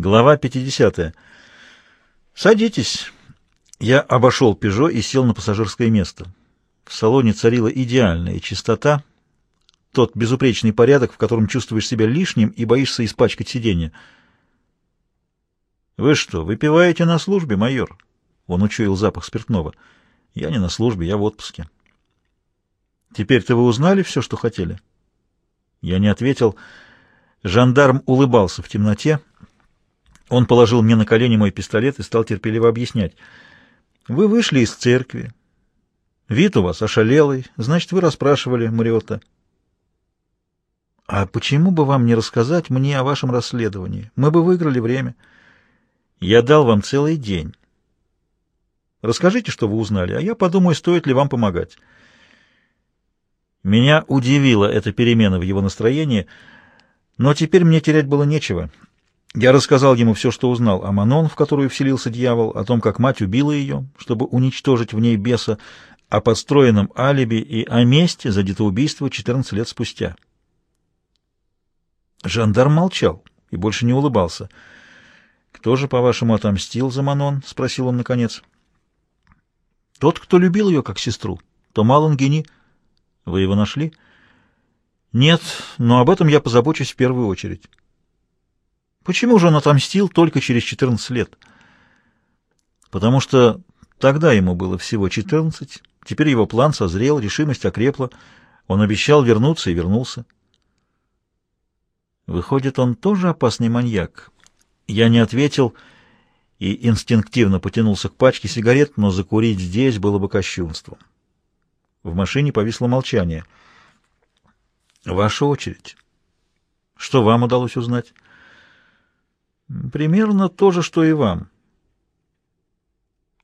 Глава 50. «Садитесь». Я обошел «Пежо» и сел на пассажирское место. В салоне царила идеальная чистота, тот безупречный порядок, в котором чувствуешь себя лишним и боишься испачкать сиденье. «Вы что, выпиваете на службе, майор?» Он учуял запах спиртного. «Я не на службе, я в отпуске». «Теперь-то вы узнали все, что хотели?» Я не ответил. Жандарм улыбался в темноте. Он положил мне на колени мой пистолет и стал терпеливо объяснять. «Вы вышли из церкви. Вид у вас ошалелый. Значит, вы расспрашивали Мариотта». «А почему бы вам не рассказать мне о вашем расследовании? Мы бы выиграли время. Я дал вам целый день. Расскажите, что вы узнали, а я подумаю, стоит ли вам помогать». Меня удивила эта перемена в его настроении, но теперь мне терять было нечего. Я рассказал ему все, что узнал о Манон, в которую вселился дьявол, о том, как мать убила ее, чтобы уничтожить в ней беса, о подстроенном алиби и о месте за детоубийство 14 лет спустя. Жандарм молчал и больше не улыбался. «Кто же, по-вашему, отомстил за Манон?» — спросил он наконец. «Тот, кто любил ее как сестру, то Малон Гени. Вы его нашли?» «Нет, но об этом я позабочусь в первую очередь». Почему же он отомстил только через 14 лет? Потому что тогда ему было всего 14, теперь его план созрел, решимость окрепла, он обещал вернуться и вернулся. Выходит, он тоже опасный маньяк. Я не ответил и инстинктивно потянулся к пачке сигарет, но закурить здесь было бы кощунством. В машине повисло молчание. «Ваша очередь. Что вам удалось узнать?» Примерно то же, что и вам.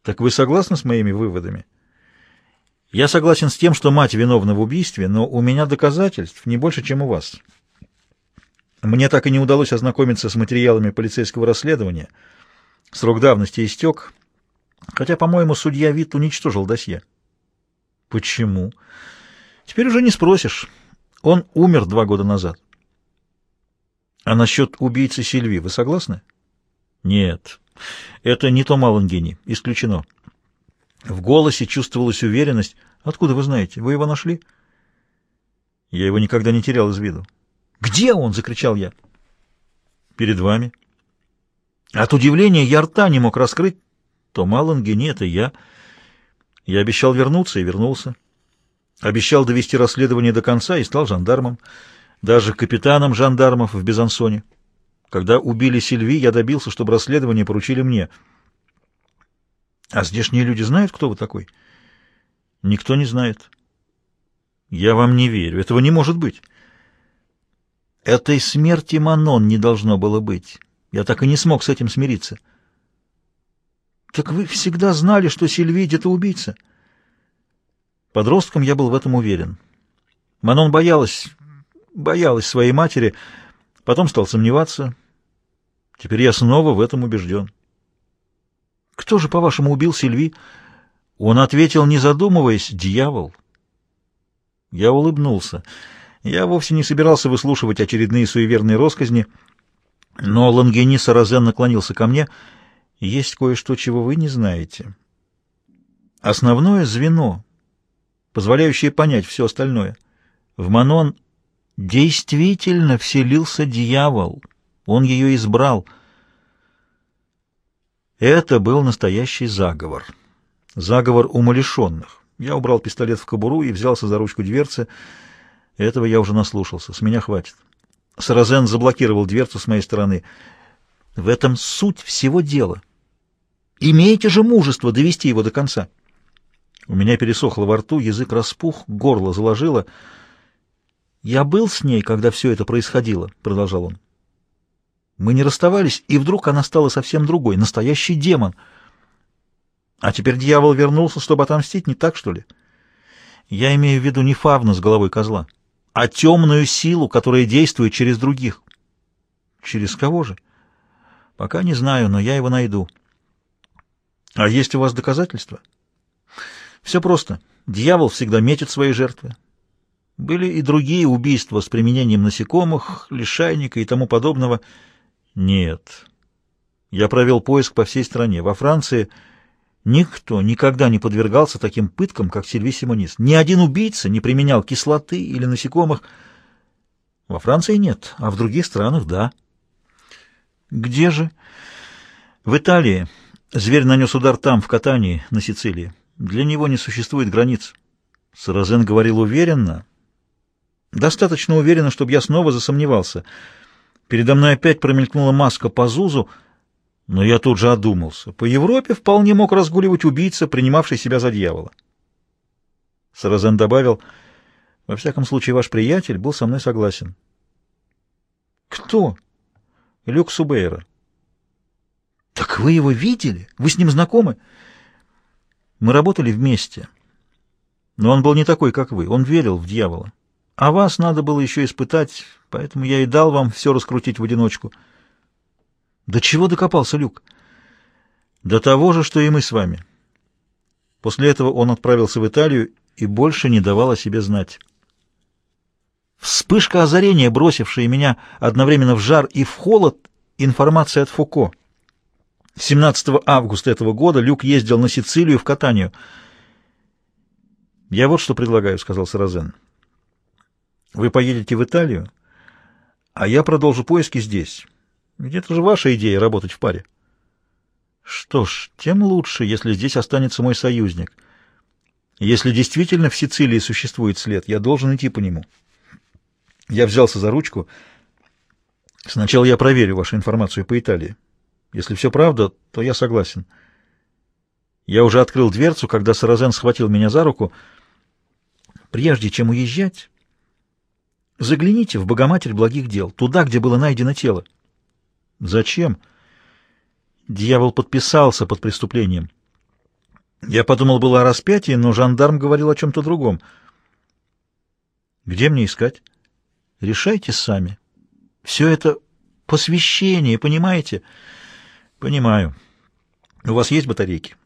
Так вы согласны с моими выводами? Я согласен с тем, что мать виновна в убийстве, но у меня доказательств не больше, чем у вас. Мне так и не удалось ознакомиться с материалами полицейского расследования. Срок давности истек, хотя, по-моему, судья Вит уничтожил досье. Почему? Теперь уже не спросишь. Он умер два года назад. А насчет убийцы Сильви вы согласны? Нет, это не то Малангини, исключено. В голосе чувствовалась уверенность. Откуда вы знаете? Вы его нашли? Я его никогда не терял из виду. Где он? закричал я. Перед вами. От удивления я рта не мог раскрыть. То Малангини это я. Я обещал вернуться и вернулся. Обещал довести расследование до конца и стал жандармом даже капитаном жандармов в Безансоне. Когда убили Сильви, я добился, чтобы расследование поручили мне. А здешние люди знают, кто вы такой? Никто не знает. Я вам не верю. Этого не может быть. Этой смерти Манон не должно было быть. Я так и не смог с этим смириться. Так вы всегда знали, что Сильви где-то убийца? Подростком я был в этом уверен. Манон боялась боялась своей матери, потом стал сомневаться. Теперь я снова в этом убежден. Кто же, по-вашему, убил Сильви? Он ответил, не задумываясь, дьявол. Я улыбнулся. Я вовсе не собирался выслушивать очередные суеверные росказни, но Лангени Саразен наклонился ко мне. Есть кое-что, чего вы не знаете. Основное звено, позволяющее понять все остальное. В Манон Действительно вселился дьявол. Он ее избрал. Это был настоящий заговор. Заговор умалишенных. Я убрал пистолет в кобуру и взялся за ручку дверцы. Этого я уже наслушался. С меня хватит. Саразен заблокировал дверцу с моей стороны. В этом суть всего дела. Имеете же мужество довести его до конца. У меня пересохло во рту, язык распух, горло заложило — «Я был с ней, когда все это происходило», — продолжал он. «Мы не расставались, и вдруг она стала совсем другой, настоящий демон. А теперь дьявол вернулся, чтобы отомстить, не так, что ли? Я имею в виду не фавна с головой козла, а темную силу, которая действует через других». «Через кого же?» «Пока не знаю, но я его найду». «А есть у вас доказательства?» «Все просто. Дьявол всегда метит свои жертвы. Были и другие убийства с применением насекомых, лишайника и тому подобного. Нет. Я провел поиск по всей стране. Во Франции никто никогда не подвергался таким пыткам, как Сильви Симонис. Ни один убийца не применял кислоты или насекомых. Во Франции нет, а в других странах — да. Где же? В Италии. Зверь нанес удар там, в катании, на Сицилии. Для него не существует границ. Саразен говорил уверенно. Достаточно уверенно, чтобы я снова засомневался. Передо мной опять промелькнула маска по Зузу, но я тут же одумался. По Европе вполне мог разгуливать убийца, принимавший себя за дьявола. Саразен добавил, «Во всяком случае, ваш приятель был со мной согласен». «Кто?» «Люк Субейра». «Так вы его видели? Вы с ним знакомы?» «Мы работали вместе. Но он был не такой, как вы. Он верил в дьявола. А вас надо было еще испытать, поэтому я и дал вам все раскрутить в одиночку». До чего докопался Люк? До того же, что и мы с вами. После этого он отправился в Италию и больше не давал о себе знать. Вспышка озарения, бросившая меня одновременно в жар и в холод, информация от Фуко. 17 августа этого года Люк ездил на Сицилию в катанию. «Я вот что предлагаю», — сказал Саразен. «Вы поедете в Италию, а я продолжу поиски здесь». Ведь это же ваша идея работать в паре. Что ж, тем лучше, если здесь останется мой союзник. Если действительно в Сицилии существует след, я должен идти по нему. Я взялся за ручку. Сначала я проверю вашу информацию по Италии. Если все правда, то я согласен. Я уже открыл дверцу, когда Саразен схватил меня за руку. Прежде чем уезжать, загляните в Богоматерь благих дел, туда, где было найдено тело. Зачем? Дьявол подписался под преступлением. Я подумал было о распятии, но жандарм говорил о чем-то другом. Где мне искать? Решайте сами. Все это посвящение, понимаете? Понимаю. У вас есть батарейки?